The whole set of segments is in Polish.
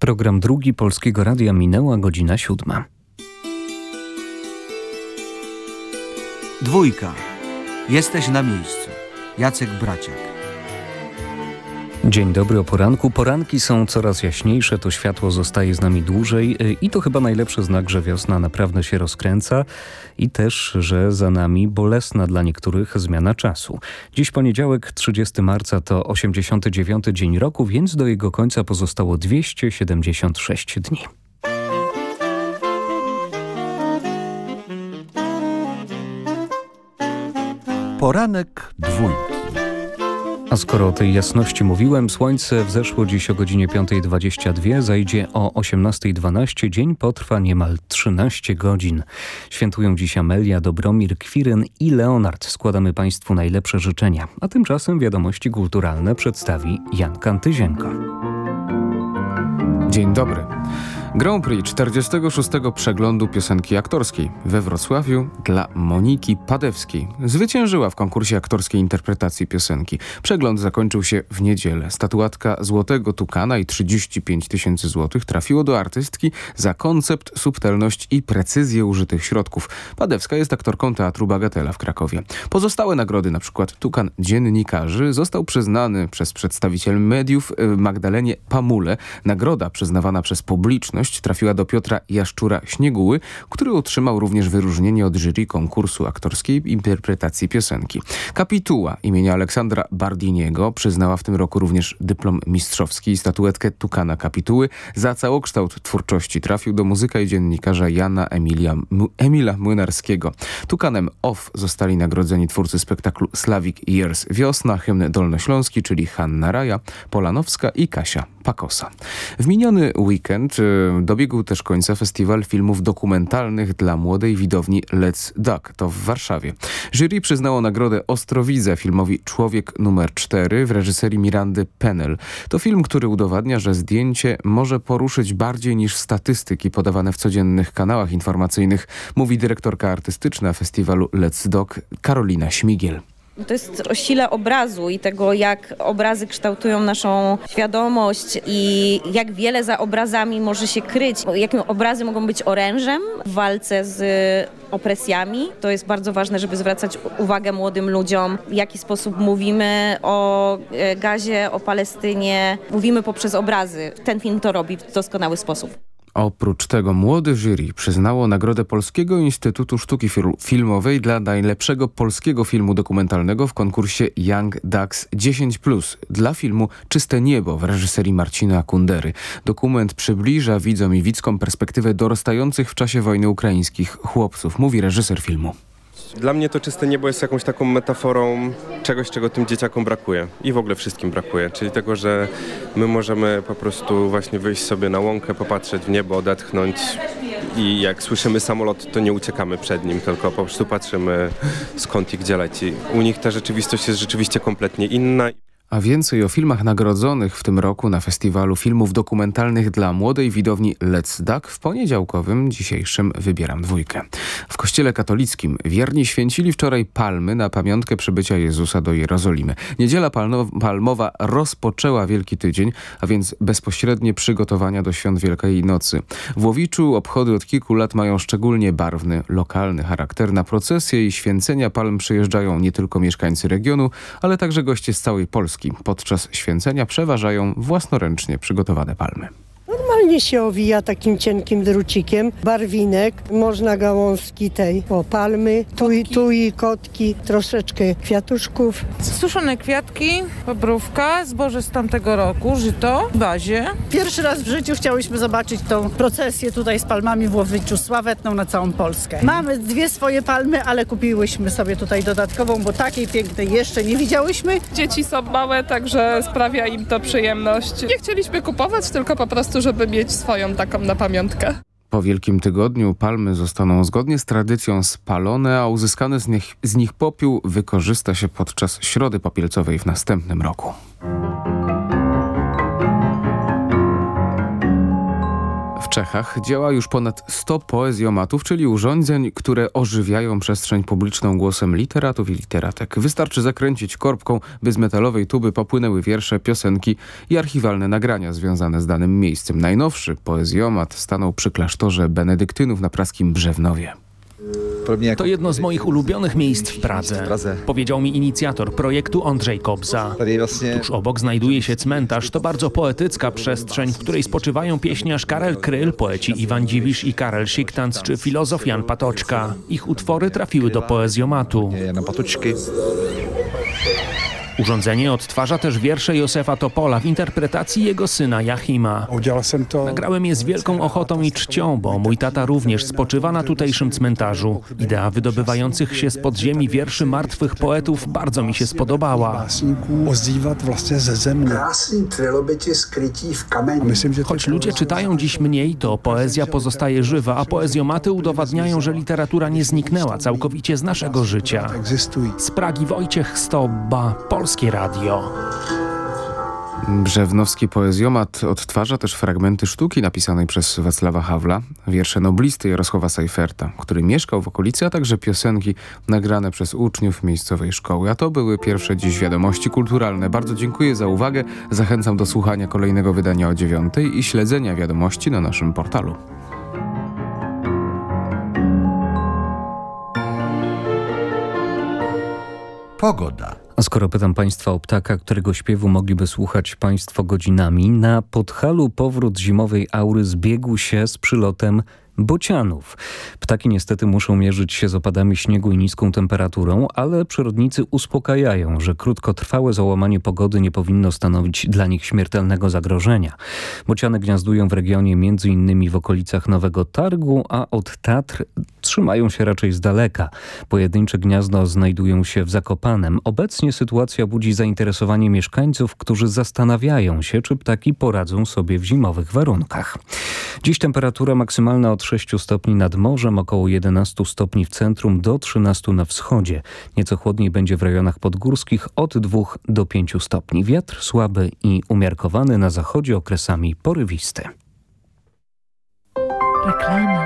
Program drugi Polskiego Radia minęła godzina siódma. Dwójka. Jesteś na miejscu. Jacek Braciak. Dzień dobry o poranku. Poranki są coraz jaśniejsze, to światło zostaje z nami dłużej y, i to chyba najlepszy znak, że wiosna naprawdę się rozkręca i też, że za nami bolesna dla niektórych zmiana czasu. Dziś poniedziałek, 30 marca to 89 dzień roku, więc do jego końca pozostało 276 dni. Poranek dwójki. A skoro o tej jasności mówiłem, słońce wzeszło dziś o godzinie 5.22, zajdzie o 18.12, dzień potrwa niemal 13 godzin. Świętują dziś Amelia, Dobromir, Kwiryn i Leonard. Składamy Państwu najlepsze życzenia. A tymczasem wiadomości kulturalne przedstawi Jan Kantyzienko. Dzień dobry. Grand Prix 46. przeglądu piosenki aktorskiej we Wrocławiu dla Moniki Padewskiej. Zwyciężyła w konkursie aktorskiej interpretacji piosenki. Przegląd zakończył się w niedzielę. Statuatka Złotego Tukana i 35 tysięcy złotych trafiło do artystki za koncept, subtelność i precyzję użytych środków. Padewska jest aktorką Teatru Bagatela w Krakowie. Pozostałe nagrody, np. Tukan Dziennikarzy, został przyznany przez przedstawiciel mediów y, Magdalenie Pamule. Nagroda przyznawana przez publiczność trafiła do Piotra Jaszczura Śnieguły, który otrzymał również wyróżnienie od jury konkursu aktorskiej interpretacji piosenki. Kapituła imienia Aleksandra Bardiniego przyznała w tym roku również dyplom mistrzowski i statuetkę Tukana Kapituły. Za całokształt twórczości trafił do muzyka i dziennikarza Jana Emilia, Emila Młynarskiego. Tukanem OFF zostali nagrodzeni twórcy spektaklu Slavic Years Wiosna, hymn dolnośląski, czyli Hanna Raja, Polanowska i Kasia Pakosa. W miniony weekend y, dobiegł też końca festiwal filmów dokumentalnych dla młodej widowni Let's Duck. To w Warszawie. Jury przyznało nagrodę Ostrowidza filmowi Człowiek numer 4 w reżyserii Mirandy Pennell. To film, który udowadnia, że zdjęcie może poruszyć bardziej niż statystyki podawane w codziennych kanałach informacyjnych, mówi dyrektorka artystyczna festiwalu Let's Duck Karolina Śmigiel. To jest o sile obrazu i tego, jak obrazy kształtują naszą świadomość i jak wiele za obrazami może się kryć. Jakie obrazy mogą być orężem w walce z opresjami. To jest bardzo ważne, żeby zwracać uwagę młodym ludziom, w jaki sposób mówimy o e, gazie, o Palestynie. Mówimy poprzez obrazy. Ten film to robi w doskonały sposób. Oprócz tego młode jury przyznało Nagrodę Polskiego Instytutu Sztuki Filmowej dla najlepszego polskiego filmu dokumentalnego w konkursie Young Ducks 10+, dla filmu Czyste Niebo w reżyserii Marcina Kundery. Dokument przybliża widzom i widzkom perspektywę dorastających w czasie wojny ukraińskich chłopców, mówi reżyser filmu. Dla mnie to czyste niebo jest jakąś taką metaforą czegoś, czego tym dzieciakom brakuje i w ogóle wszystkim brakuje, czyli tego, że my możemy po prostu właśnie wyjść sobie na łąkę, popatrzeć w niebo, odetchnąć i jak słyszymy samolot, to nie uciekamy przed nim, tylko po prostu patrzymy skąd i gdzie leci. U nich ta rzeczywistość jest rzeczywiście kompletnie inna. A więcej o filmach nagrodzonych w tym roku na Festiwalu Filmów Dokumentalnych dla Młodej Widowni Let's Duck w poniedziałkowym dzisiejszym Wybieram Dwójkę. W kościele katolickim wierni święcili wczoraj palmy na pamiątkę przybycia Jezusa do Jerozolimy. Niedziela palmowa rozpoczęła Wielki Tydzień, a więc bezpośrednie przygotowania do Świąt Wielkiej Nocy. W Łowiczu obchody od kilku lat mają szczególnie barwny, lokalny charakter. Na procesje i święcenia palm przyjeżdżają nie tylko mieszkańcy regionu, ale także goście z całej Polski. Podczas święcenia przeważają własnoręcznie przygotowane palmy. Normalnie się owija takim cienkim drucikiem, barwinek, można gałązki tej, o palmy, tu i, tu i kotki, troszeczkę kwiatuszków. Suszone kwiatki, bobrówka, zboże z tamtego roku, żyto w bazie. Pierwszy raz w życiu chciałyśmy zobaczyć tą procesję tutaj z palmami w Łowiczu, sławetną na całą Polskę. Mamy dwie swoje palmy, ale kupiłyśmy sobie tutaj dodatkową, bo takiej pięknej jeszcze nie widziałyśmy. Dzieci są małe, także sprawia im to przyjemność. Nie chcieliśmy kupować, tylko po prostu, żeby mieć swoją taką na pamiątkę. Po Wielkim Tygodniu palmy zostaną zgodnie z tradycją spalone, a uzyskany z nich, z nich popiół wykorzysta się podczas Środy Popielcowej w następnym roku. Czechach działa już ponad 100 poezjomatów, czyli urządzeń, które ożywiają przestrzeń publiczną głosem literatów i literatek. Wystarczy zakręcić korbką, by z metalowej tuby popłynęły wiersze, piosenki i archiwalne nagrania związane z danym miejscem. Najnowszy poezjomat stanął przy klasztorze benedyktynów na praskim Brzewnowie. To jedno z moich ulubionych miejsc w Pradze, powiedział mi inicjator projektu Andrzej Kobza. Tuż obok znajduje się cmentarz. To bardzo poetycka przestrzeń, w której spoczywają pieśniarz Karel Kryl, poeci Iwan Dziwisz i Karel Siktanc czy filozof Jan Patoczka. Ich utwory trafiły do poezjomatu. Urządzenie odtwarza też wiersze Józefa Topola w interpretacji jego syna Jachima. Nagrałem je z wielką ochotą i czcią, bo mój tata również spoczywa na tutejszym cmentarzu. Idea wydobywających się z podziemi wierszy martwych poetów bardzo mi się spodobała. Choć ludzie czytają dziś mniej, to poezja pozostaje żywa, a poezjomaty udowadniają, że literatura nie zniknęła całkowicie z naszego życia. Z Pragi Wojciech Stobba, Polskie Radio. Brzewnowski poezjomat odtwarza też fragmenty sztuki napisanej przez Wacława Hawla, wiersze noblisty Jarosława Seiferta, który mieszkał w okolicy, a także piosenki nagrane przez uczniów miejscowej szkoły. A to były pierwsze dziś wiadomości kulturalne. Bardzo dziękuję za uwagę. Zachęcam do słuchania kolejnego wydania o dziewiątej i śledzenia wiadomości na naszym portalu. Pogoda. Skoro pytam Państwa o ptaka, którego śpiewu mogliby słuchać Państwo godzinami, na Podhalu powrót zimowej aury zbiegł się z przylotem bocianów. Ptaki niestety muszą mierzyć się z opadami śniegu i niską temperaturą, ale przyrodnicy uspokajają, że krótkotrwałe załamanie pogody nie powinno stanowić dla nich śmiertelnego zagrożenia. Bociany gniazdują w regionie m.in. w okolicach Nowego Targu, a od Tatr trzymają się raczej z daleka. Pojedyncze gniazdo znajdują się w Zakopanem. Obecnie sytuacja budzi zainteresowanie mieszkańców, którzy zastanawiają się, czy ptaki poradzą sobie w zimowych warunkach. Dziś temperatura maksymalna od 6 stopni nad morzem, około 11 stopni w centrum do 13 na wschodzie. Nieco chłodniej będzie w rejonach podgórskich od 2 do 5 stopni. Wiatr słaby i umiarkowany na zachodzie okresami porywisty. Reklama.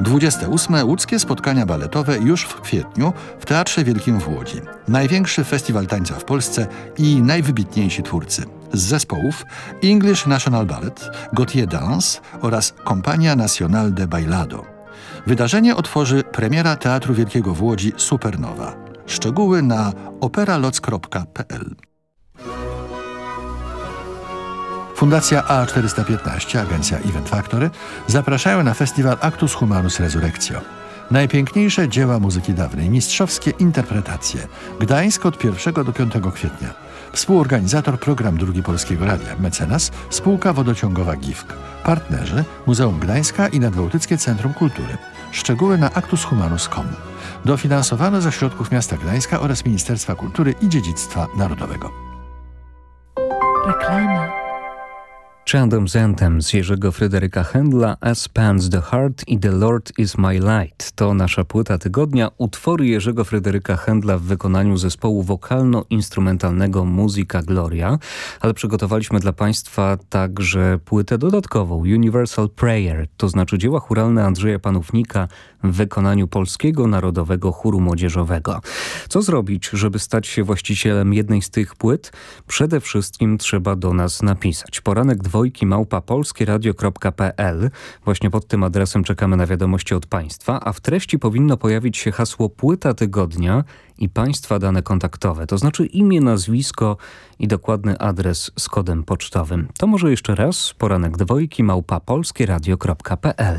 28. Łódzkie spotkania baletowe już w kwietniu w Teatrze Wielkim w Łodzi. Największy festiwal tańca w Polsce i najwybitniejsi twórcy. Z zespołów English National Ballet, Gautier Dance oraz Compania Nacional de Bailado. Wydarzenie otworzy premiera Teatru Wielkiego w Łodzi Supernowa. Szczegóły na operaloc.pl Fundacja A415, agencja Event Factory zapraszają na festiwal Actus Humanus Resurrectio. Najpiękniejsze dzieła muzyki dawnej, mistrzowskie interpretacje. Gdańsk od 1 do 5 kwietnia. Współorganizator program Drugi Polskiego Radia, mecenas, spółka wodociągowa GIFK. Partnerzy Muzeum Gdańska i Nadbałtyckie Centrum Kultury. Szczegóły na actushumanus.com. Dofinansowano ze środków miasta Gdańska oraz Ministerstwa Kultury i Dziedzictwa Narodowego. Reklama. Chandom's Anthem z Jerzego Fryderyka Händla, As Pans the Heart i The Lord is My Light. To nasza płyta tygodnia, utwory Jerzego Fryderyka Händla w wykonaniu zespołu wokalno-instrumentalnego Muzyka Gloria, ale przygotowaliśmy dla Państwa także płytę dodatkową Universal Prayer, to znaczy dzieła churalne Andrzeja Panównika w wykonaniu Polskiego Narodowego Chóru Młodzieżowego. Co zrobić, żeby stać się właścicielem jednej z tych płyt? Przede wszystkim trzeba do nas napisać. Poranek dwojki małpa polskieradio.pl. Właśnie pod tym adresem czekamy na wiadomości od Państwa, a w treści powinno pojawić się hasło Płyta Tygodnia i Państwa dane kontaktowe, to znaczy imię, nazwisko i dokładny adres z kodem pocztowym. To może jeszcze raz poranek dwojki małpa polskieradio.pl.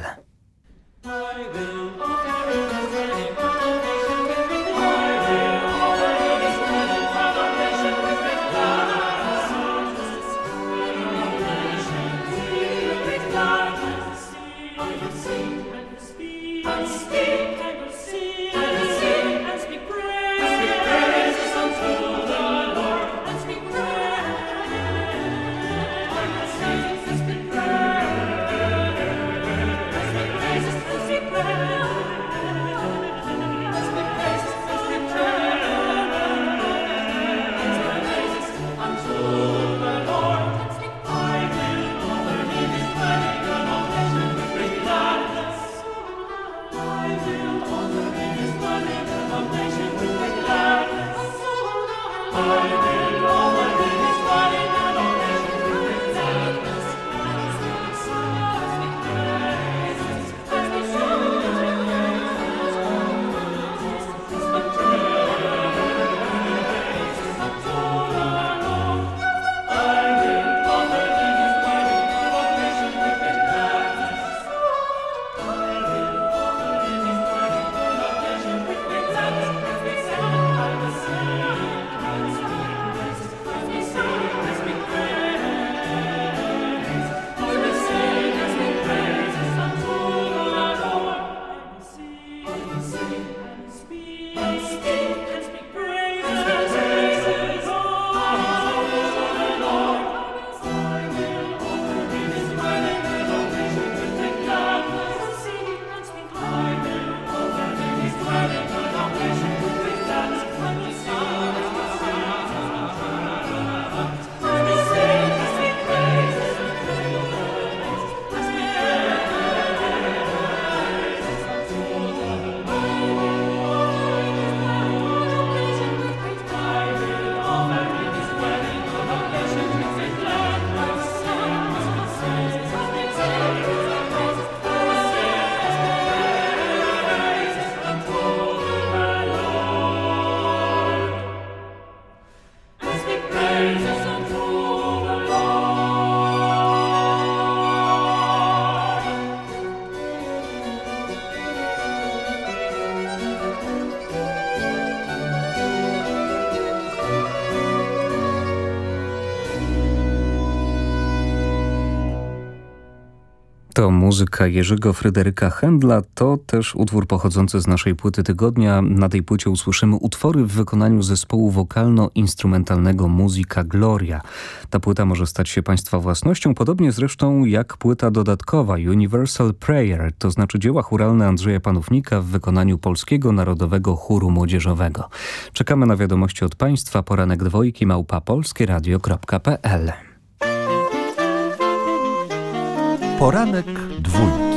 To muzyka Jerzego Fryderyka Händla, to też utwór pochodzący z naszej płyty tygodnia. Na tej płycie usłyszymy utwory w wykonaniu zespołu wokalno-instrumentalnego Muzyka Gloria. Ta płyta może stać się Państwa własnością, podobnie zresztą jak płyta dodatkowa Universal Prayer, to znaczy dzieła churalne Andrzeja Panównika w wykonaniu Polskiego Narodowego Chóru Młodzieżowego. Czekamy na wiadomości od Państwa. Poranek dwojki małpa polskieradio.pl Poranek dwójki.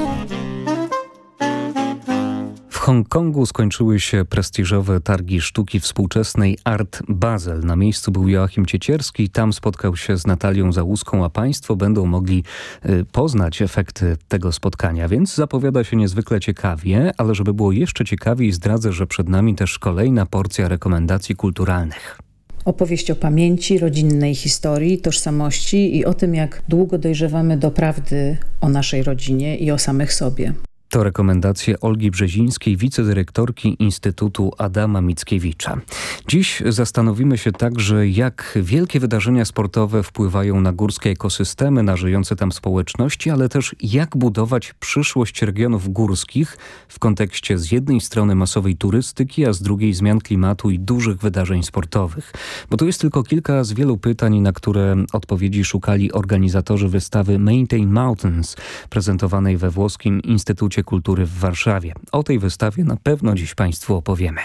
W Hongkongu skończyły się prestiżowe targi sztuki współczesnej Art Basel. Na miejscu był Joachim Ciecierski, tam spotkał się z Natalią Załuską, a Państwo będą mogli y, poznać efekty tego spotkania, więc zapowiada się niezwykle ciekawie, ale żeby było jeszcze ciekawiej zdradzę, że przed nami też kolejna porcja rekomendacji kulturalnych. Opowieść o pamięci, rodzinnej historii, tożsamości i o tym, jak długo dojrzewamy do prawdy o naszej rodzinie i o samych sobie. To rekomendacje Olgi Brzezińskiej, wicedyrektorki Instytutu Adama Mickiewicza. Dziś zastanowimy się także, jak wielkie wydarzenia sportowe wpływają na górskie ekosystemy, na żyjące tam społeczności, ale też jak budować przyszłość regionów górskich w kontekście z jednej strony masowej turystyki, a z drugiej zmian klimatu i dużych wydarzeń sportowych. Bo to jest tylko kilka z wielu pytań, na które odpowiedzi szukali organizatorzy wystawy Maintain Mountains, prezentowanej we włoskim Instytucie Kultury w Warszawie. O tej wystawie na pewno dziś Państwu opowiemy.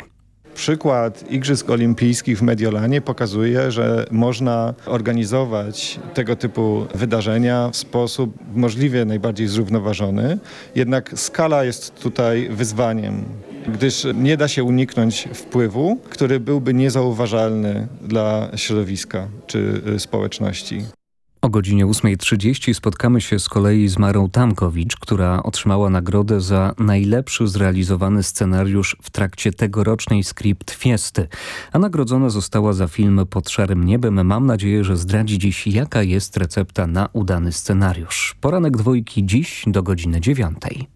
Przykład Igrzysk Olimpijskich w Mediolanie pokazuje, że można organizować tego typu wydarzenia w sposób możliwie najbardziej zrównoważony, jednak skala jest tutaj wyzwaniem, gdyż nie da się uniknąć wpływu, który byłby niezauważalny dla środowiska czy społeczności. O godzinie 8.30 spotkamy się z kolei z Marą Tamkowicz, która otrzymała nagrodę za najlepszy zrealizowany scenariusz w trakcie tegorocznej Script Fiesty, a nagrodzona została za film Pod szarym niebem. Mam nadzieję, że zdradzi dziś jaka jest recepta na udany scenariusz. Poranek dwójki dziś do godziny dziewiątej.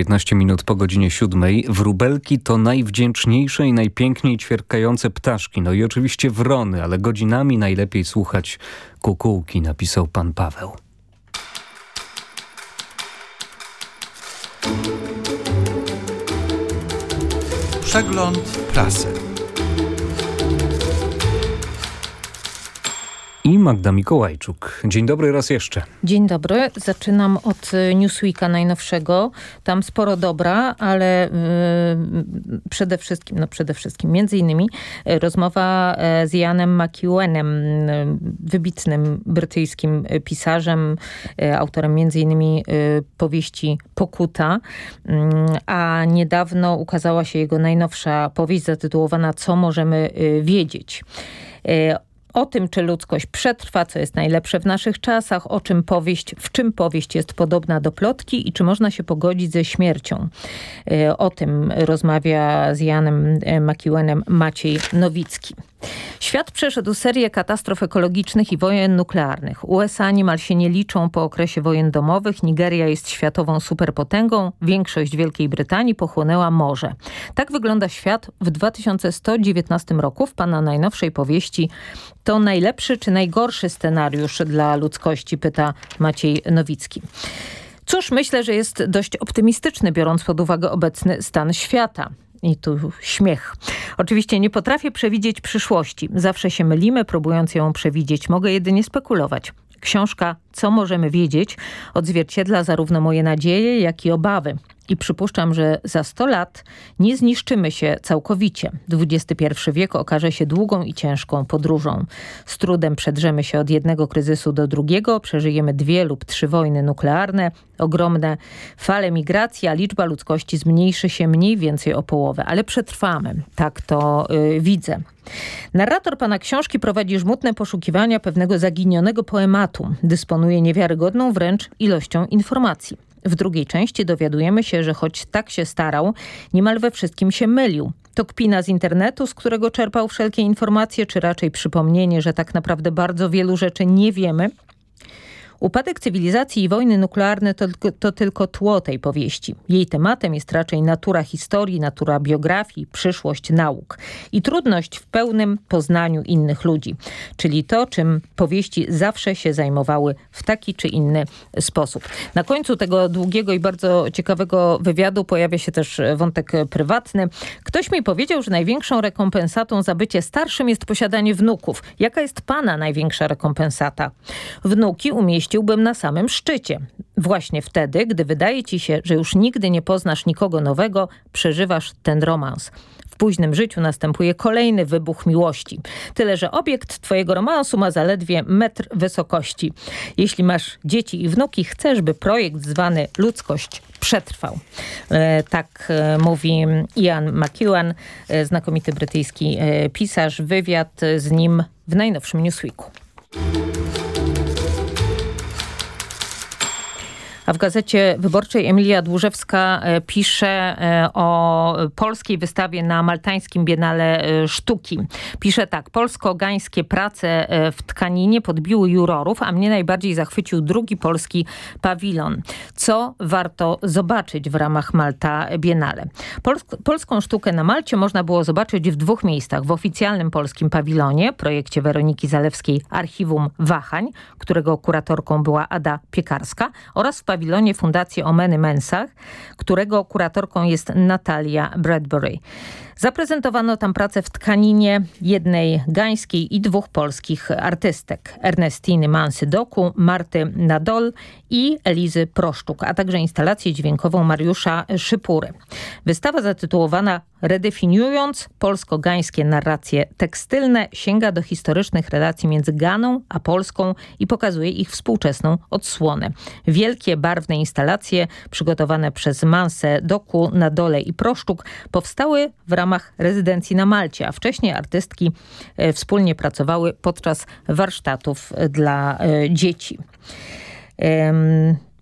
19 minut po godzinie 7. Wróbelki to najwdzięczniejsze i najpiękniej ćwierkające ptaszki. No i oczywiście wrony, ale godzinami najlepiej słuchać kukułki, napisał pan Paweł. Przegląd prasy. I Magda Mikołajczuk. Dzień dobry raz jeszcze. Dzień dobry. Zaczynam od y, Newsweeka najnowszego. Tam sporo dobra, ale yy, przede wszystkim, no przede wszystkim, między innymi y, rozmowa y, z Janem McEwenem, wybitnym brytyjskim pisarzem, autorem między innymi powieści Pokuta, mm, a niedawno ukazała się jego najnowsza powieść zatytułowana Co możemy wiedzieć o tym, czy ludzkość przetrwa, co jest najlepsze w naszych czasach, o czym powieść, w czym powieść jest podobna do plotki i czy można się pogodzić ze śmiercią. E, o tym rozmawia z Janem e, McEwenem Maciej Nowicki. Świat przeszedł serię katastrof ekologicznych i wojen nuklearnych. USA niemal się nie liczą po okresie wojen domowych. Nigeria jest światową superpotęgą. Większość Wielkiej Brytanii pochłonęła morze. Tak wygląda świat w 2119 roku w pana najnowszej powieści to najlepszy czy najgorszy scenariusz dla ludzkości, pyta Maciej Nowicki. Cóż, myślę, że jest dość optymistyczny, biorąc pod uwagę obecny stan świata. I tu śmiech. Oczywiście nie potrafię przewidzieć przyszłości. Zawsze się mylimy, próbując ją przewidzieć. Mogę jedynie spekulować. Książka Co możemy wiedzieć odzwierciedla zarówno moje nadzieje, jak i obawy i przypuszczam, że za 100 lat nie zniszczymy się całkowicie. XXI wiek okaże się długą i ciężką podróżą. Z trudem przedrzemy się od jednego kryzysu do drugiego, przeżyjemy dwie lub trzy wojny nuklearne, ogromne fale migracji, a liczba ludzkości zmniejszy się mniej więcej o połowę, ale przetrwamy. Tak to yy, widzę. Narrator pana książki prowadzi żmudne poszukiwania pewnego zaginionego poematu. Dysponuje niewiarygodną wręcz ilością informacji. W drugiej części dowiadujemy się, że choć tak się starał, niemal we wszystkim się mylił. To kpina z internetu, z którego czerpał wszelkie informacje, czy raczej przypomnienie, że tak naprawdę bardzo wielu rzeczy nie wiemy, Upadek cywilizacji i wojny nuklearne to, to, tylko tło tej powieści. Jej tematem jest raczej natura historii, natura biografii, przyszłość nauk i trudność w pełnym poznaniu innych ludzi, czyli to, czym powieści zawsze się zajmowały w taki czy inny sposób. Na końcu tego długiego i bardzo ciekawego wywiadu pojawia się też wątek prywatny. Ktoś mi powiedział, że największą rekompensatą za bycie starszym jest posiadanie wnuków. Jaka jest pana największa rekompensata? Wnuki umieścić umieściłbym na samym szczycie. Właśnie wtedy, gdy wydaje ci się, że już nigdy nie poznasz nikogo nowego, przeżywasz ten romans W późnym życiu następuje kolejny wybuch miłości. Tyle, że obiekt twojego romansu ma zaledwie metr wysokości. Jeśli masz dzieci i wnuki, chcesz, by projekt zwany ludzkość przetrwał. E, tak e, mówi Ian McEwan, e, znakomity brytyjski pisarz. Wywiad z nim w najnowszym Newsweeku. A w Gazecie Wyborczej Emilia Dłużewska e, pisze e, o polskiej wystawie na Maltańskim Biennale e, Sztuki. Pisze tak, polsko-gańskie prace w tkaninie podbiły jurorów, a mnie najbardziej zachwycił drugi polski pawilon. Co warto zobaczyć w ramach Malta Biennale? polską sztukę na Malcie można było zobaczyć w dwóch miejscach. W oficjalnym polskim pawilonie, projekcie Weroniki Zalewskiej Archiwum Wahań, którego kuratorką była Ada Piekarska oraz w pawilonie Fundacji Omeny Mensach, którego kuratorką jest Natalia Bradbury. Zaprezentowano tam pracę w tkaninie jednej gańskiej i dwóch polskich artystek. Ernestiny Mansydoku, Marty Nadol i Elizy Proszczuk, a także instalację dźwiękową Mariusza Szypury. Wystawa zatytułowana Redefiniując polsko-gańskie narracje tekstylne sięga do historycznych relacji między Ganą a Polską i pokazuje ich współczesną odsłonę. Wielkie, barwne instalacje przygotowane przez Mansę Doku, Nadole i Proszczuk powstały w ramach ramach rezydencji na Malcie, a wcześniej artystki e, wspólnie pracowały podczas warsztatów dla e, dzieci.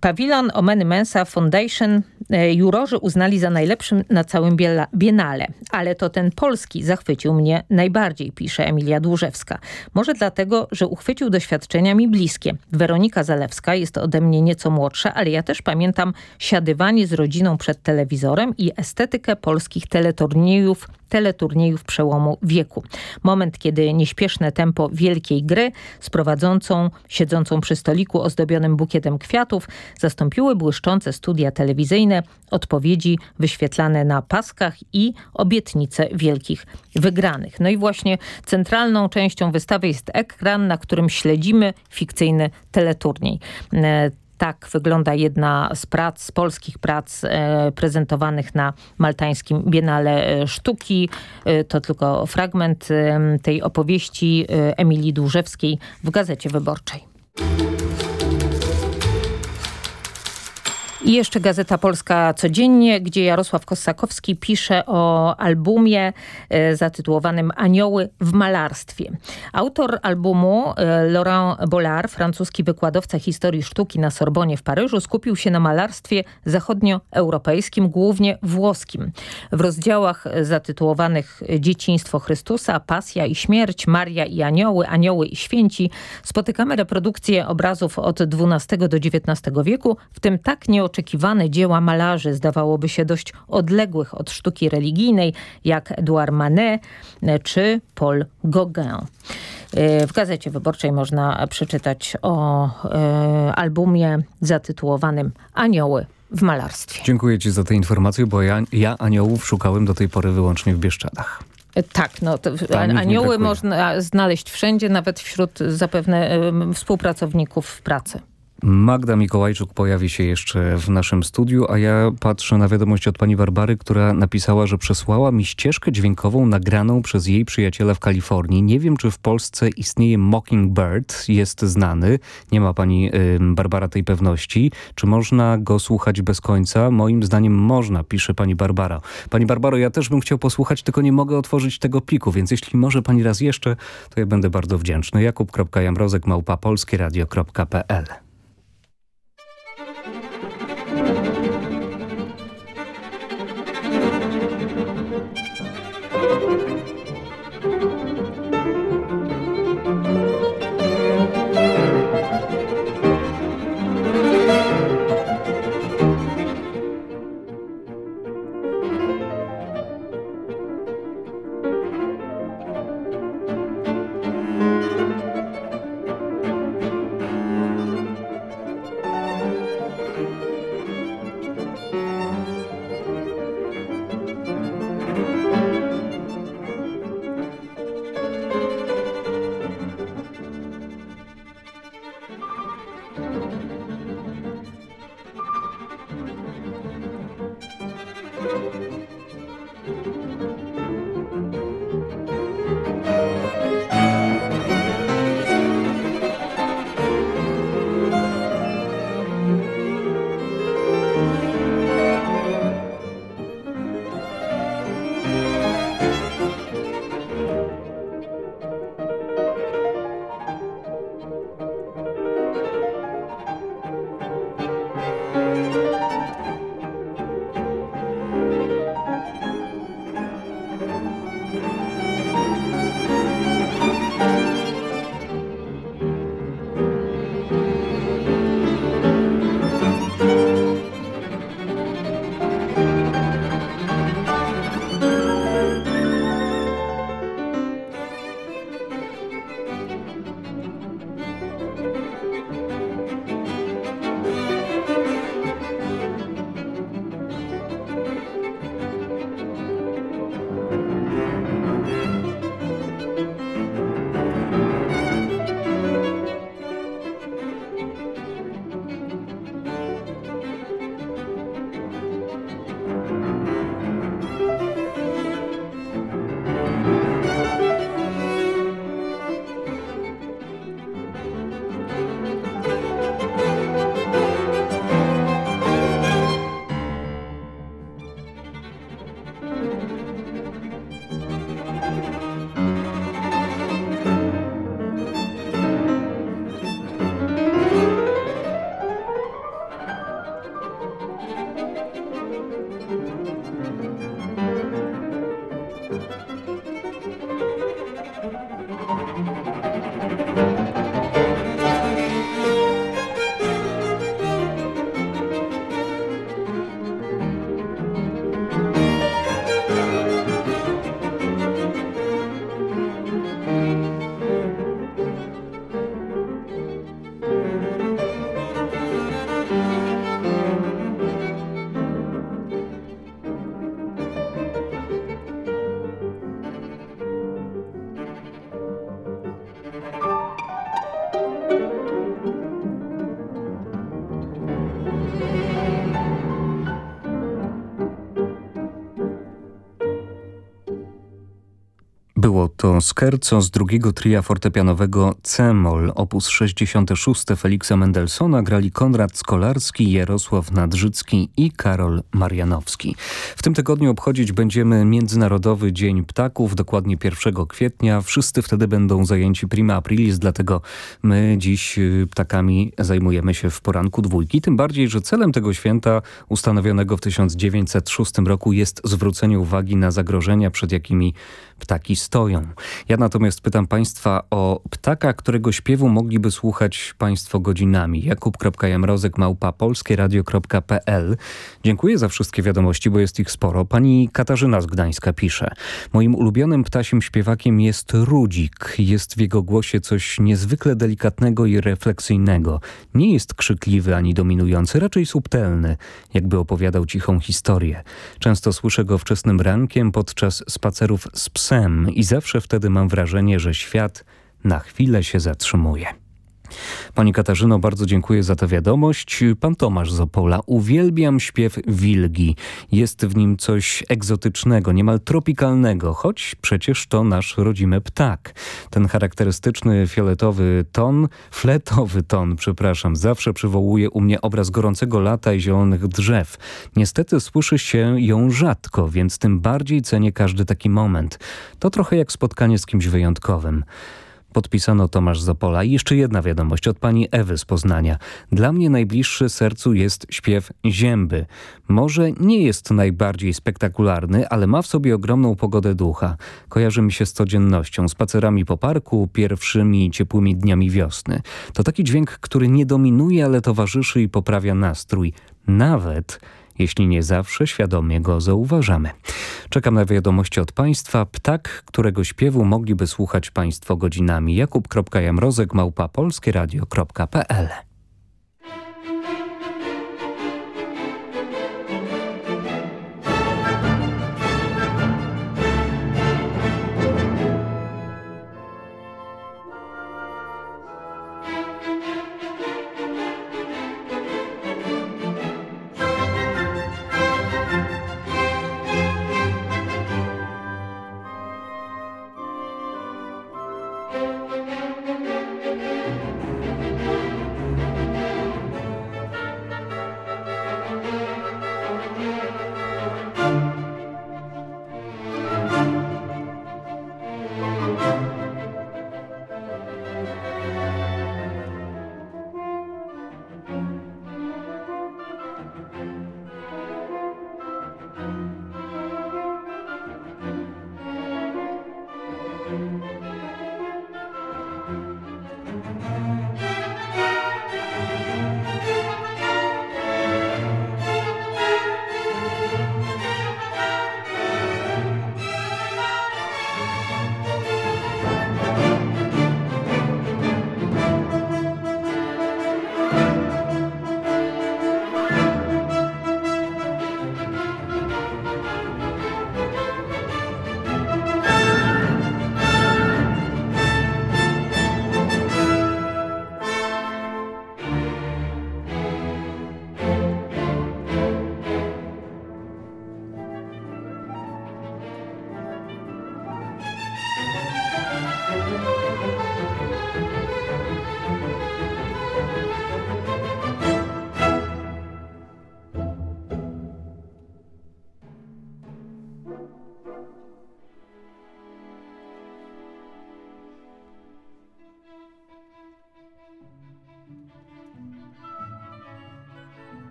Pawilon Omeny Mensa Foundation e, jurorzy uznali za najlepszym na całym biennale. Ale to ten polski zachwycił mnie najbardziej, pisze Emilia Dłużewska. Może dlatego, że uchwycił doświadczenia mi bliskie. Weronika Zalewska jest ode mnie nieco młodsza, ale ja też pamiętam siadywanie z rodziną przed telewizorem i estetykę polskich teleturniejów teleturniejów przełomu wieku. Moment, kiedy nieśpieszne tempo wielkiej gry z prowadzącą, siedzącą przy stoliku ozdobionym bukietem kwiatów zastąpiły błyszczące studia telewizyjne, odpowiedzi wyświetlane na paskach i obietnice wielkich wygranych. No i właśnie centralną częścią wystawy jest ekran, na którym śledzimy fikcyjny teleturniej. Tak wygląda jedna z prac, z polskich prac e, prezentowanych na maltańskim Biennale e, Sztuki. E, to tylko fragment tej opowieści Emilii Dłużewskiej w Gazecie Wyborczej. I jeszcze Gazeta Polska Codziennie, gdzie Jarosław Kossakowski pisze o albumie e, zatytułowanym Anioły w malarstwie. Autor albumu e, Laurent Bollard, francuski wykładowca historii sztuki na Sorbonie w Paryżu, skupił się na malarstwie zachodnioeuropejskim, głównie włoskim. W rozdziałach zatytułowanych Dzieciństwo Chrystusa, Pasja i Śmierć, Maria i Anioły, Anioły i Święci spotykamy reprodukcje obrazów od XII do XIX wieku, w tym tak nieoczekiwane oczekiwane dzieła malarzy, zdawałoby się dość odległych od sztuki religijnej, jak Edouard Manet czy Paul Gauguin. W Gazecie Wyborczej można przeczytać o e, albumie zatytułowanym Anioły w malarstwie. Dziękuję Ci za tę informację, bo ja, ja aniołów szukałem do tej pory wyłącznie w Bieszczadach. Tak, no anioły można znaleźć wszędzie, nawet wśród zapewne współpracowników pracy. Magda Mikołajczuk pojawi się jeszcze w naszym studiu, a ja patrzę na wiadomość od pani Barbary, która napisała, że przesłała mi ścieżkę dźwiękową nagraną przez jej przyjaciela w Kalifornii. Nie wiem, czy w Polsce istnieje Mockingbird, jest znany. Nie ma pani y, Barbara tej pewności. Czy można go słuchać bez końca? Moim zdaniem można, pisze pani Barbara. Pani Barbaro, ja też bym chciał posłuchać, tylko nie mogę otworzyć tego pliku, więc jeśli może pani raz jeszcze, to ja będę bardzo wdzięczny. Jakub.jamrozek małpa polskieradio.pl To skerco z drugiego tria fortepianowego C-moll, op. 66 Feliksa Mendelssohna grali Konrad Skolarski, Jarosław Nadrzycki i Karol Marianowski. W tym tygodniu obchodzić będziemy Międzynarodowy Dzień Ptaków, dokładnie 1 kwietnia. Wszyscy wtedy będą zajęci prima aprilis, dlatego my dziś y, ptakami zajmujemy się w poranku dwójki. Tym bardziej, że celem tego święta ustanowionego w 1906 roku jest zwrócenie uwagi na zagrożenia, przed jakimi ptaki stoją. Ja natomiast pytam Państwa o ptaka, którego śpiewu mogliby słuchać Państwo godzinami. Jakub.jamrozek małpa polskieradio.pl Dziękuję za wszystkie wiadomości, bo jest ich sporo. Pani Katarzyna z Gdańska pisze. Moim ulubionym ptasim śpiewakiem jest Rudzik. Jest w jego głosie coś niezwykle delikatnego i refleksyjnego. Nie jest krzykliwy ani dominujący, raczej subtelny, jakby opowiadał cichą historię. Często słyszę go wczesnym rankiem podczas spacerów z psem i zawsze wtedy mam wrażenie, że świat na chwilę się zatrzymuje. Pani Katarzyno, bardzo dziękuję za tę wiadomość. Pan Tomasz z Opola. Uwielbiam śpiew wilgi. Jest w nim coś egzotycznego, niemal tropikalnego, choć przecież to nasz rodzimy ptak. Ten charakterystyczny fioletowy ton, fletowy ton, przepraszam, zawsze przywołuje u mnie obraz gorącego lata i zielonych drzew. Niestety słyszy się ją rzadko, więc tym bardziej cenię każdy taki moment. To trochę jak spotkanie z kimś wyjątkowym. Podpisano Tomasz Zopola. I jeszcze jedna wiadomość od pani Ewy z Poznania. Dla mnie najbliższy sercu jest śpiew Zięby. Może nie jest najbardziej spektakularny, ale ma w sobie ogromną pogodę ducha. Kojarzy mi się z codziennością, spacerami po parku, pierwszymi ciepłymi dniami wiosny. To taki dźwięk, który nie dominuje, ale towarzyszy i poprawia nastrój. Nawet jeśli nie zawsze świadomie go zauważamy. Czekam na wiadomości od Państwa. Ptak, którego śpiewu mogliby słuchać Państwo godzinami. Jakub.jamrozek małpa polskieradio.pl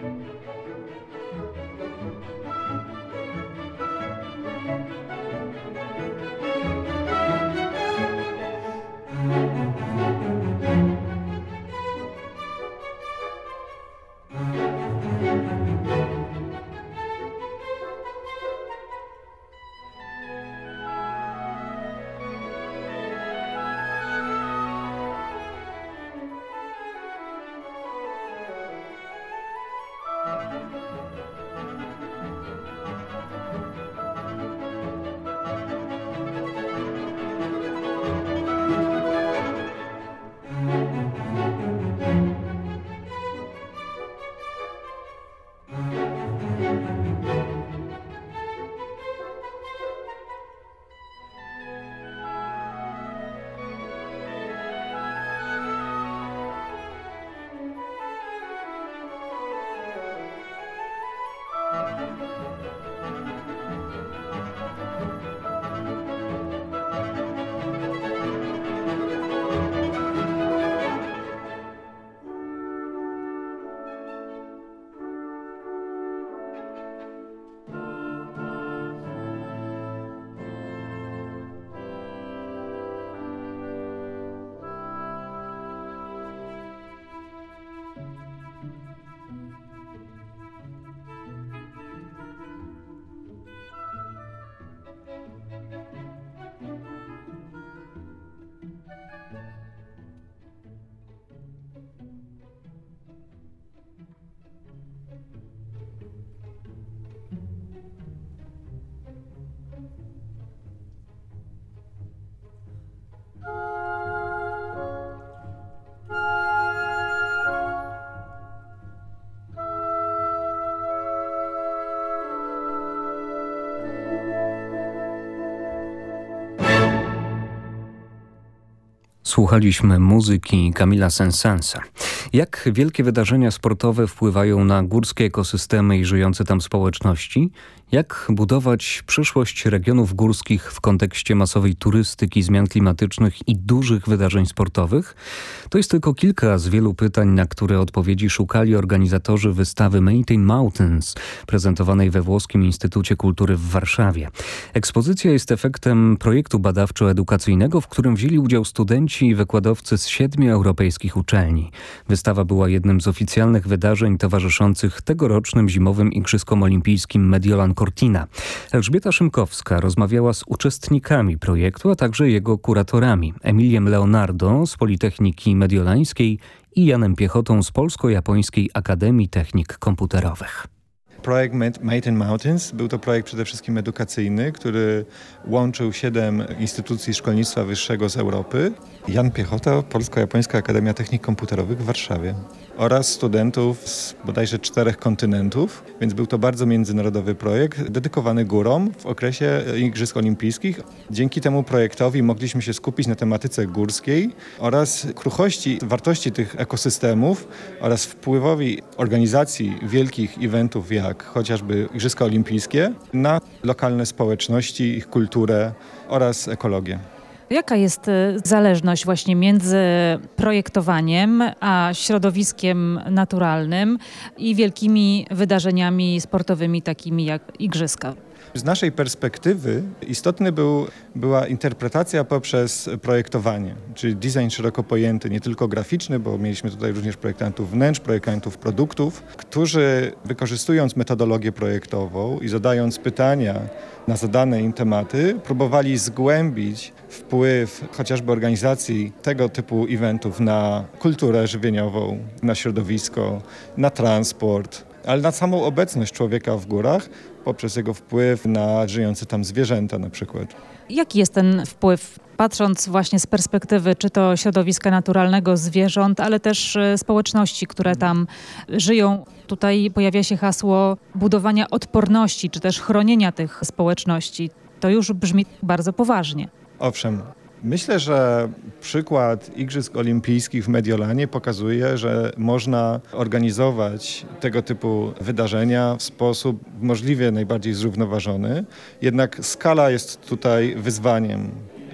Thank you. Słuchaliśmy muzyki Kamila Sensansa. Jak wielkie wydarzenia sportowe wpływają na górskie ekosystemy i żyjące tam społeczności? Jak budować przyszłość regionów górskich w kontekście masowej turystyki, zmian klimatycznych i dużych wydarzeń sportowych? To jest tylko kilka z wielu pytań, na które odpowiedzi szukali organizatorzy wystawy Maintain Mountains, prezentowanej we Włoskim Instytucie Kultury w Warszawie. Ekspozycja jest efektem projektu badawczo-edukacyjnego, w którym wzięli udział studenci i wykładowcy z siedmiu europejskich uczelni. Wystawa była jednym z oficjalnych wydarzeń towarzyszących tegorocznym zimowym Igrzyskom Olimpijskim Mediolan Cortina. Elżbieta Szymkowska rozmawiała z uczestnikami projektu, a także jego kuratorami Emiliem Leonardo z Politechniki Mediolańskiej i Janem Piechotą z Polsko-Japońskiej Akademii Technik Komputerowych. Projekt Made in Mountains był to projekt przede wszystkim edukacyjny, który łączył siedem instytucji szkolnictwa wyższego z Europy. Jan Piechota, Polsko-Japońska Akademia Technik Komputerowych w Warszawie oraz studentów z bodajże czterech kontynentów, więc był to bardzo międzynarodowy projekt dedykowany górom w okresie Igrzysk Olimpijskich. Dzięki temu projektowi mogliśmy się skupić na tematyce górskiej oraz kruchości, wartości tych ekosystemów oraz wpływowi organizacji wielkich eventów jak chociażby Igrzyska Olimpijskie na lokalne społeczności, ich kulturę oraz ekologię. Jaka jest y, zależność właśnie między projektowaniem a środowiskiem naturalnym i wielkimi wydarzeniami sportowymi takimi jak igrzyska? Z naszej perspektywy istotny był, była interpretacja poprzez projektowanie, czyli design szeroko pojęty, nie tylko graficzny, bo mieliśmy tutaj również projektantów wnętrz, projektantów produktów, którzy wykorzystując metodologię projektową i zadając pytania na zadane im tematy, próbowali zgłębić wpływ chociażby organizacji tego typu eventów na kulturę żywieniową, na środowisko, na transport, ale na samą obecność człowieka w górach poprzez jego wpływ na żyjące tam zwierzęta na przykład. Jaki jest ten wpływ, patrząc właśnie z perspektywy czy to środowiska naturalnego zwierząt, ale też e, społeczności, które tam żyją? Tutaj pojawia się hasło budowania odporności, czy też chronienia tych społeczności. To już brzmi bardzo poważnie. Owszem, Myślę, że przykład Igrzysk Olimpijskich w Mediolanie pokazuje, że można organizować tego typu wydarzenia w sposób możliwie najbardziej zrównoważony. Jednak skala jest tutaj wyzwaniem,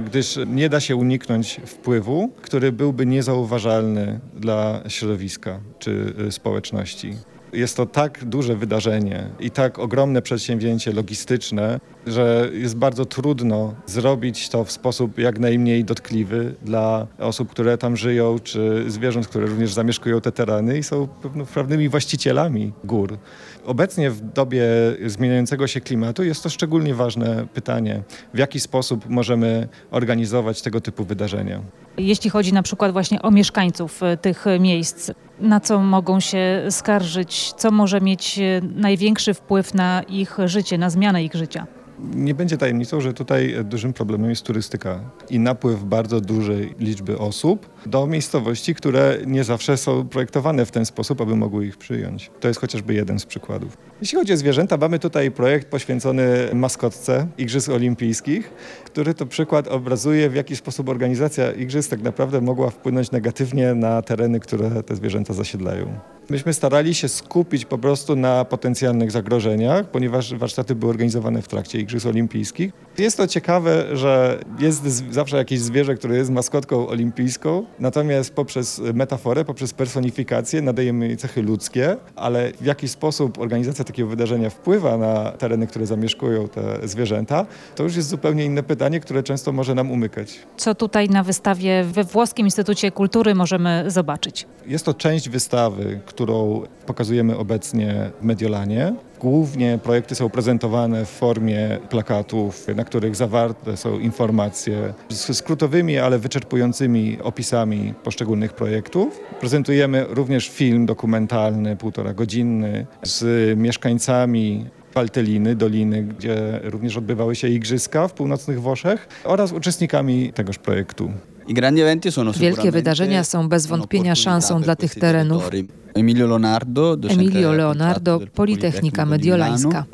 gdyż nie da się uniknąć wpływu, który byłby niezauważalny dla środowiska czy społeczności. Jest to tak duże wydarzenie i tak ogromne przedsięwzięcie logistyczne, że jest bardzo trudno zrobić to w sposób jak najmniej dotkliwy dla osób, które tam żyją, czy zwierząt, które również zamieszkują te tereny i są pewnymi właścicielami gór. Obecnie w dobie zmieniającego się klimatu jest to szczególnie ważne pytanie, w jaki sposób możemy organizować tego typu wydarzenia. Jeśli chodzi na przykład właśnie o mieszkańców e, tych miejsc, na co mogą się skarżyć, co może mieć e, największy wpływ na ich życie, na zmianę ich życia? Nie będzie tajemnicą, że tutaj dużym problemem jest turystyka i napływ bardzo dużej liczby osób do miejscowości, które nie zawsze są projektowane w ten sposób, aby mogły ich przyjąć. To jest chociażby jeden z przykładów. Jeśli chodzi o zwierzęta, mamy tutaj projekt poświęcony maskotce Igrzysk Olimpijskich, który to przykład obrazuje, w jaki sposób organizacja Igrzysk tak naprawdę mogła wpłynąć negatywnie na tereny, które te zwierzęta zasiedlają. Myśmy starali się skupić po prostu na potencjalnych zagrożeniach, ponieważ warsztaty były organizowane w trakcie Igrzysk Olimpijskich. Jest to ciekawe, że jest zawsze jakieś zwierzę, które jest maskotką olimpijską, natomiast poprzez metaforę, poprzez personifikację nadajemy jej cechy ludzkie, ale w jaki sposób organizacja takiego wydarzenia wpływa na tereny, które zamieszkują te zwierzęta, to już jest zupełnie inne pytanie, które często może nam umykać. Co tutaj na wystawie we Włoskim Instytucie Kultury możemy zobaczyć? Jest to część wystawy, którą pokazujemy obecnie w Mediolanie. Głównie projekty są prezentowane w formie plakatów, na których zawarte są informacje z skrótowymi, ale wyczerpującymi opisami poszczególnych projektów. Prezentujemy również film dokumentalny, półtora godzinny, z mieszkańcami Valtelliny, doliny, gdzie również odbywały się igrzyska w północnych Włoszech oraz uczestnikami tegoż projektu. Wielkie wydarzenia są bez wątpienia szansą dla tych terenów. Emilio Leonardo, Politechnika Mediolańska.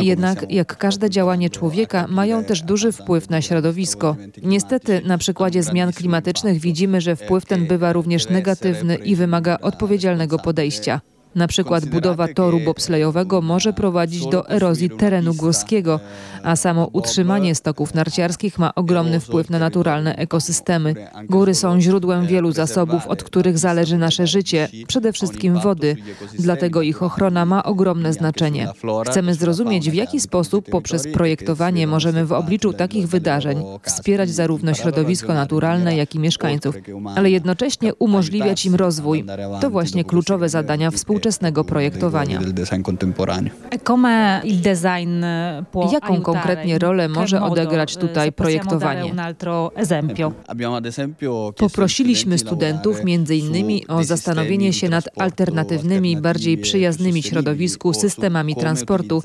Jednak jak każde działanie człowieka mają też duży wpływ na środowisko. Niestety na przykładzie zmian klimatycznych widzimy, że wpływ ten bywa również negatywny i wymaga odpowiedzialnego podejścia. Na przykład budowa toru bobslejowego może prowadzić do erozji terenu górskiego, a samo utrzymanie stoków narciarskich ma ogromny wpływ na naturalne ekosystemy. Góry są źródłem wielu zasobów, od których zależy nasze życie, przede wszystkim wody, dlatego ich ochrona ma ogromne znaczenie. Chcemy zrozumieć, w jaki sposób poprzez projektowanie możemy w obliczu takich wydarzeń wspierać zarówno środowisko naturalne, jak i mieszkańców, ale jednocześnie umożliwiać im rozwój. To właśnie kluczowe zadania współczesnego współczesnego projektowania. Jaką konkretnie rolę może odegrać tutaj projektowanie? Poprosiliśmy studentów między innymi o zastanowienie się nad alternatywnymi, bardziej przyjaznymi środowisku systemami transportu,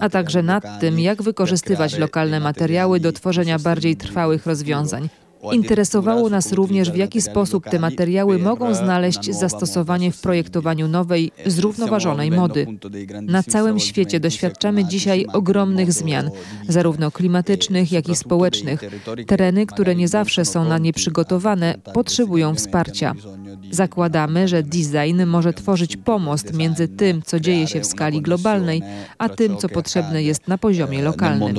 a także nad tym, jak wykorzystywać lokalne materiały do tworzenia bardziej trwałych rozwiązań. Interesowało nas również, w jaki sposób te materiały mogą znaleźć zastosowanie w projektowaniu nowej, zrównoważonej mody. Na całym świecie doświadczamy dzisiaj ogromnych zmian, zarówno klimatycznych, jak i społecznych. Tereny, które nie zawsze są na nie przygotowane, potrzebują wsparcia. Zakładamy, że design może tworzyć pomost między tym, co dzieje się w skali globalnej, a tym, co potrzebne jest na poziomie lokalnym.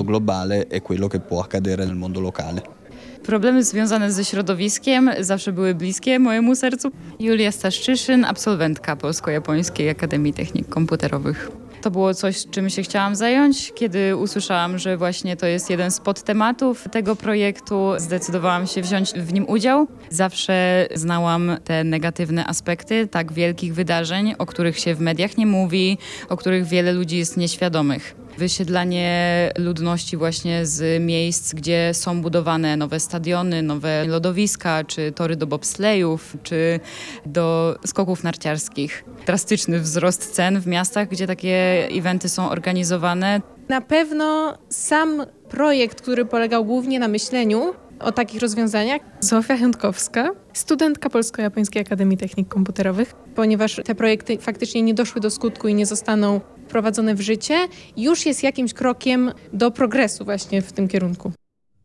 Problemy związane ze środowiskiem zawsze były bliskie mojemu sercu. Julia Staszczyszyn, absolwentka Polsko-Japońskiej Akademii Technik Komputerowych. To było coś, czym się chciałam zająć. Kiedy usłyszałam, że właśnie to jest jeden z podtematów tego projektu, zdecydowałam się wziąć w nim udział. Zawsze znałam te negatywne aspekty tak wielkich wydarzeń, o których się w mediach nie mówi, o których wiele ludzi jest nieświadomych wysiedlanie ludności właśnie z miejsc, gdzie są budowane nowe stadiony, nowe lodowiska, czy tory do bobslejów, czy do skoków narciarskich. Drastyczny wzrost cen w miastach, gdzie takie eventy są organizowane. Na pewno sam projekt, który polegał głównie na myśleniu o takich rozwiązaniach. Zofia Chętkowska, studentka Polsko-Japońskiej Akademii Technik Komputerowych, ponieważ te projekty faktycznie nie doszły do skutku i nie zostaną wprowadzone w życie, już jest jakimś krokiem do progresu właśnie w tym kierunku.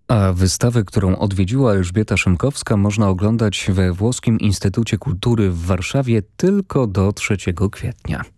A wystawę, którą odwiedziła Elżbieta Szymkowska można oglądać we Włoskim Instytucie Kultury w Warszawie tylko do 3 kwietnia.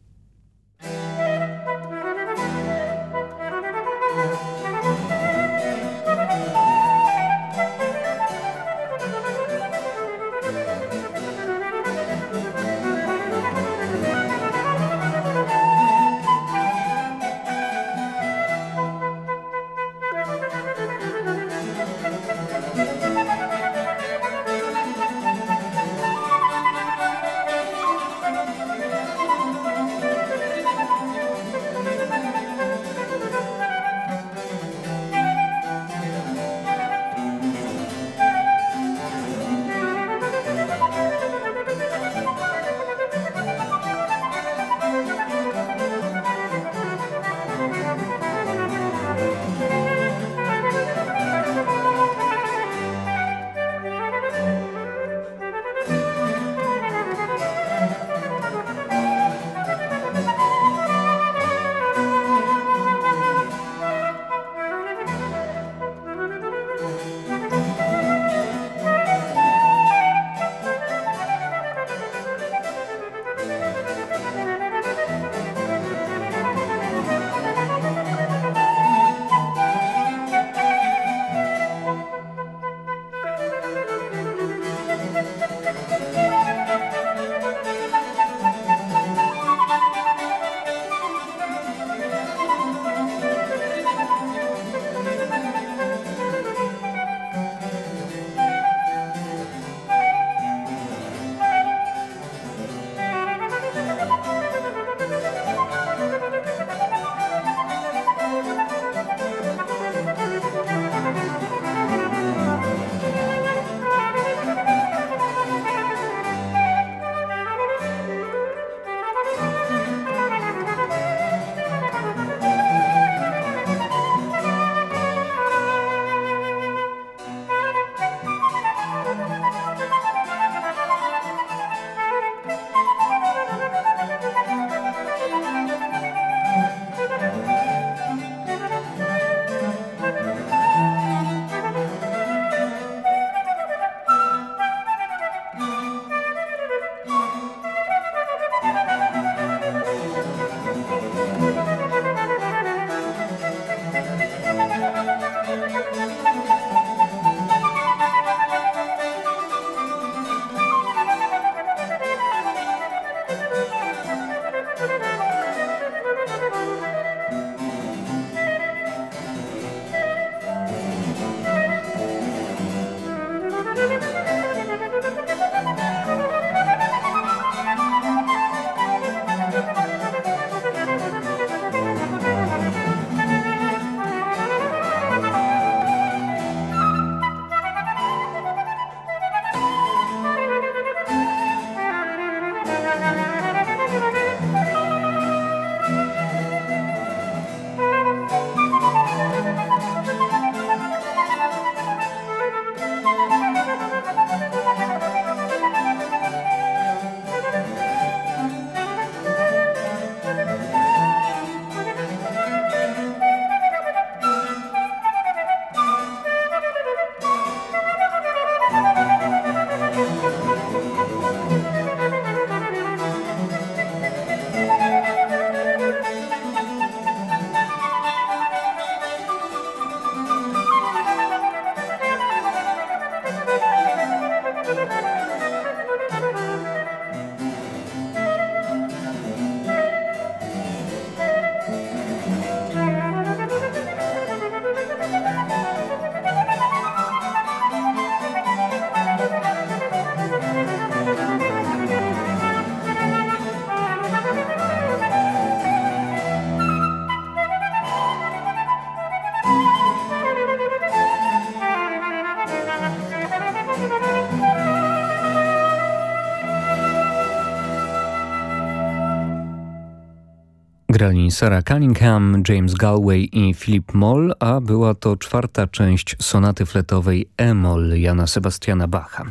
Grali Sarah Cunningham, James Galway i Philip Moll, a była to czwarta część sonaty fletowej E-moll Jana Sebastiana Bacha.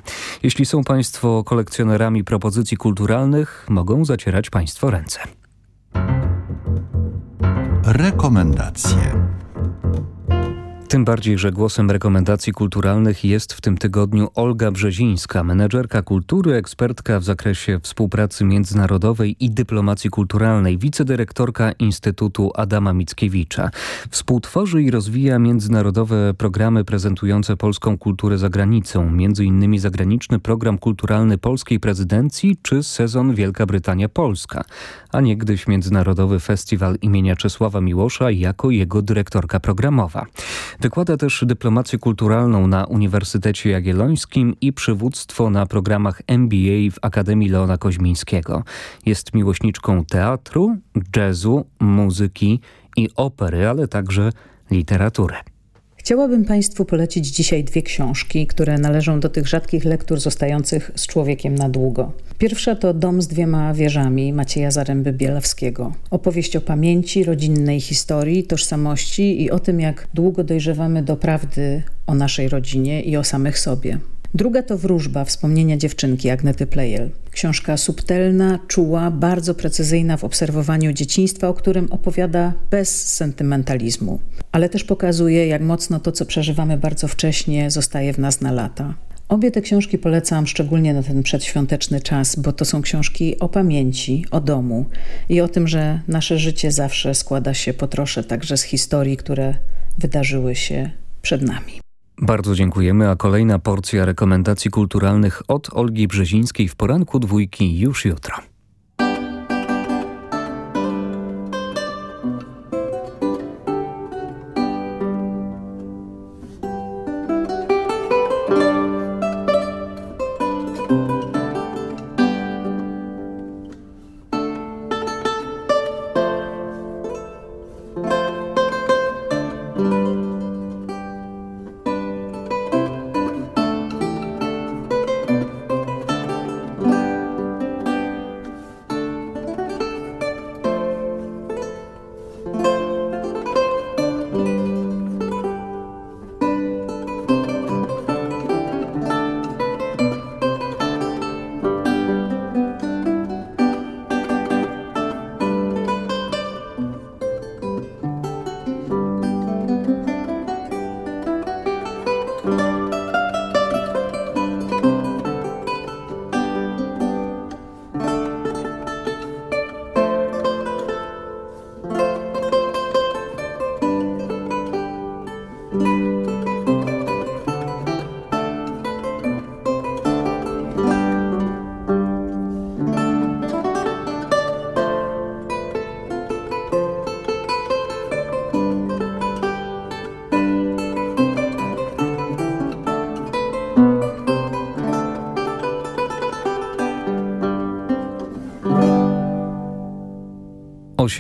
Jeśli są Państwo kolekcjonerami propozycji kulturalnych, mogą zacierać Państwo ręce. Rekomendacje. Tym bardziej, że głosem rekomendacji kulturalnych jest w tym tygodniu Olga Brzezińska, menedżerka kultury, ekspertka w zakresie współpracy międzynarodowej i dyplomacji kulturalnej, wicedyrektorka Instytutu Adama Mickiewicza. Współtworzy i rozwija międzynarodowe programy prezentujące polską kulturę za granicą, m.in. zagraniczny program kulturalny polskiej prezydencji czy sezon Wielka Brytania-Polska, a niegdyś Międzynarodowy Festiwal imienia Czesława Miłosza jako jego dyrektorka programowa. Wykłada też dyplomację kulturalną na Uniwersytecie Jagiellońskim i przywództwo na programach MBA w Akademii Leona Koźmińskiego. Jest miłośniczką teatru, jazzu, muzyki i opery, ale także literatury. Chciałabym Państwu polecić dzisiaj dwie książki, które należą do tych rzadkich lektur zostających z człowiekiem na długo. Pierwsza to Dom z dwiema wieżami Macieja Zaręby-Bielawskiego. Opowieść o pamięci, rodzinnej historii, tożsamości i o tym, jak długo dojrzewamy do prawdy o naszej rodzinie i o samych sobie. Druga to Wróżba, wspomnienia dziewczynki Agnety Plejel. Książka subtelna, czuła, bardzo precyzyjna w obserwowaniu dzieciństwa, o którym opowiada bez sentymentalizmu, ale też pokazuje, jak mocno to, co przeżywamy bardzo wcześnie, zostaje w nas na lata. Obie te książki polecam szczególnie na ten przedświąteczny czas, bo to są książki o pamięci, o domu i o tym, że nasze życie zawsze składa się po trosze także z historii, które wydarzyły się przed nami. Bardzo dziękujemy, a kolejna porcja rekomendacji kulturalnych od Olgi Brzezińskiej w poranku dwójki już jutro.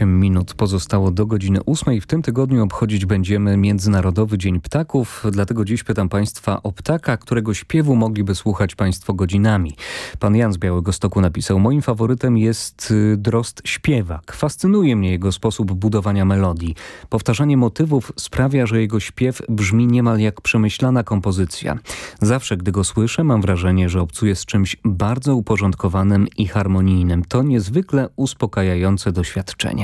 Minut pozostało do godziny 8. W tym tygodniu obchodzić będziemy Międzynarodowy Dzień Ptaków, dlatego dziś pytam Państwa o ptaka, którego śpiewu mogliby słuchać Państwo godzinami. Pan Jan z Białego Stoku napisał, moim faworytem jest y, drost śpiewak. Fascynuje mnie jego sposób budowania melodii. Powtarzanie motywów sprawia, że jego śpiew brzmi niemal jak przemyślana kompozycja. Zawsze, gdy go słyszę, mam wrażenie, że obcuję z czymś bardzo uporządkowanym i harmonijnym. To niezwykle uspokajające doświadczenie.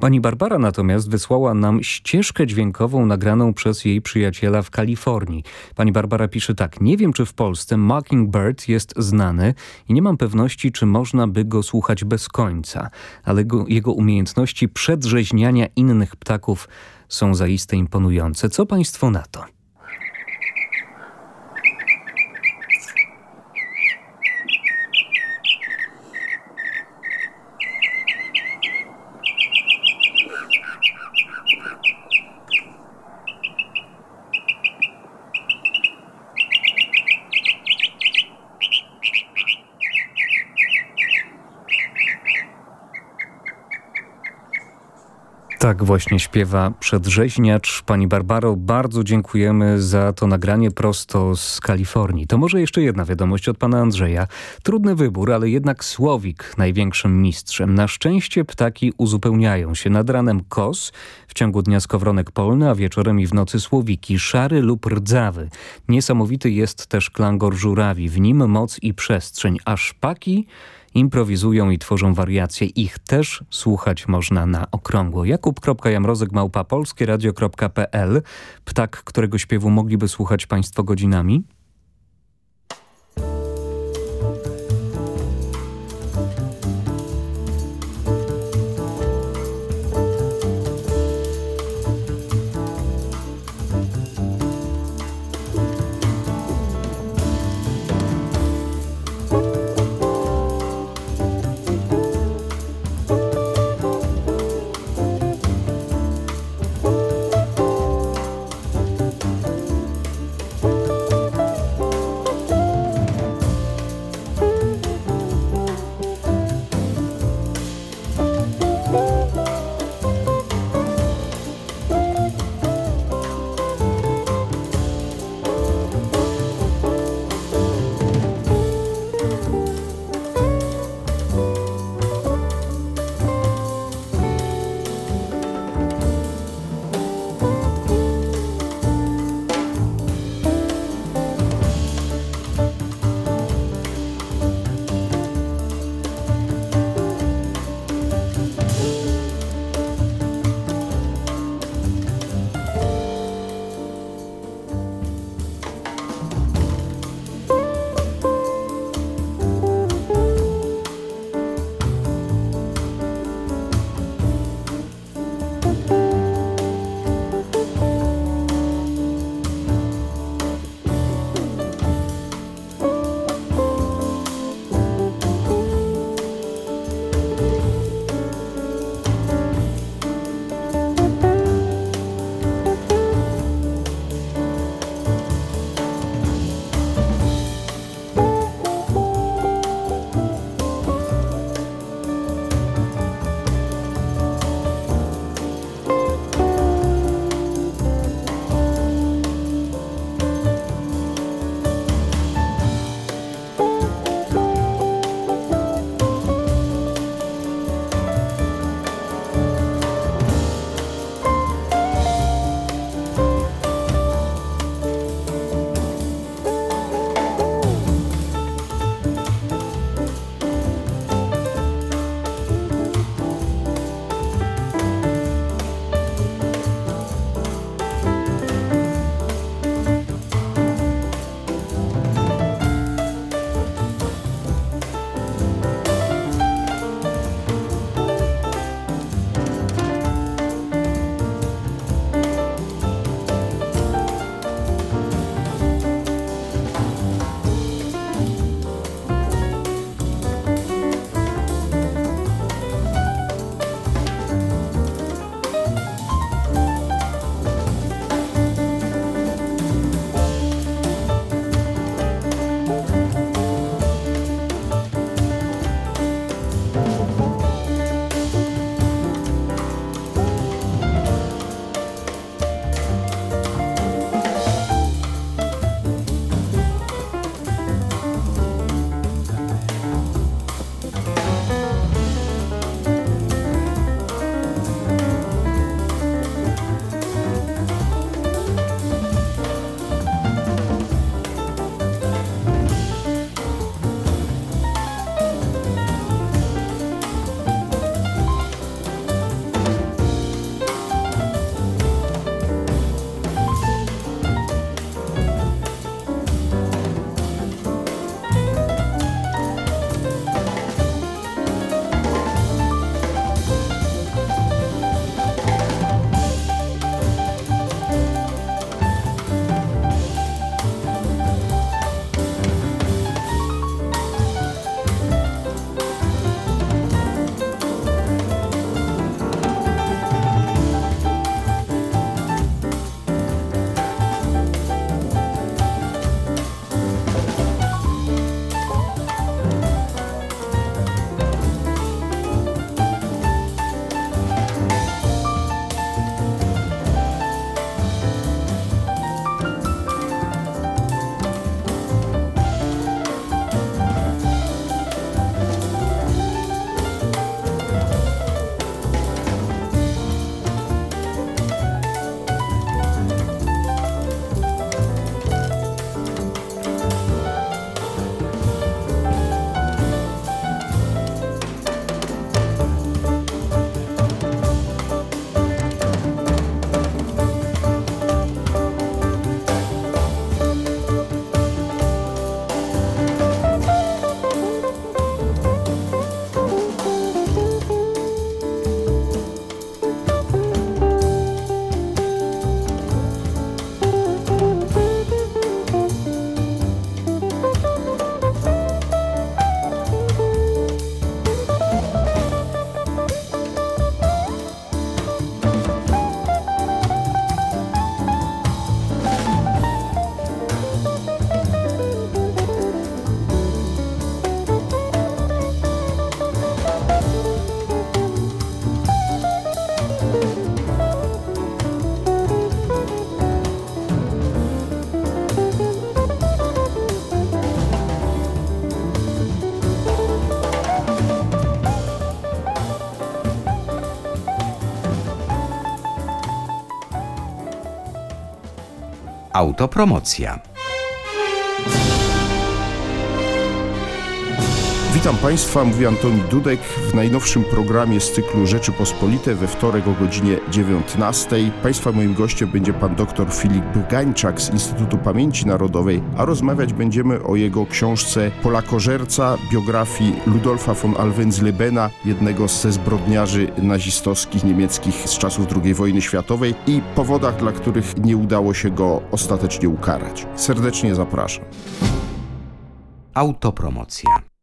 Pani Barbara natomiast wysłała nam ścieżkę dźwiękową nagraną przez jej przyjaciela w Kalifornii. Pani Barbara pisze tak, nie wiem czy w Polsce Mockingbird jest znany i nie mam pewności czy można by go słuchać bez końca, ale go, jego umiejętności przedrzeźniania innych ptaków są zaiste imponujące. Co Państwo na to? Tak właśnie śpiewa przedrzeźniacz. Pani Barbaro, bardzo dziękujemy za to nagranie prosto z Kalifornii. To może jeszcze jedna wiadomość od pana Andrzeja. Trudny wybór, ale jednak słowik największym mistrzem. Na szczęście ptaki uzupełniają się. Nad ranem kos, w ciągu dnia skowronek polny, a wieczorem i w nocy słowiki, szary lub rdzawy. Niesamowity jest też klangor żurawi. W nim moc i przestrzeń, a szpaki improwizują i tworzą wariacje. Ich też słuchać można na okrągło. Jakub.jamrozek małpa polskieradio.pl Ptak, którego śpiewu mogliby słuchać Państwo godzinami? Autopromocja. Witam Państwa, mówi Antoni Dudek w najnowszym programie z cyklu Rzeczypospolite we wtorek o godzinie 19. Państwa moim gościem będzie pan dr Filip Gańczak z Instytutu Pamięci Narodowej, a rozmawiać będziemy o jego książce Polakożerca, biografii Ludolfa von Alvenslebena, jednego ze zbrodniarzy nazistowskich niemieckich z czasów II wojny światowej i powodach, dla których nie udało się go ostatecznie ukarać. Serdecznie zapraszam. Autopromocja.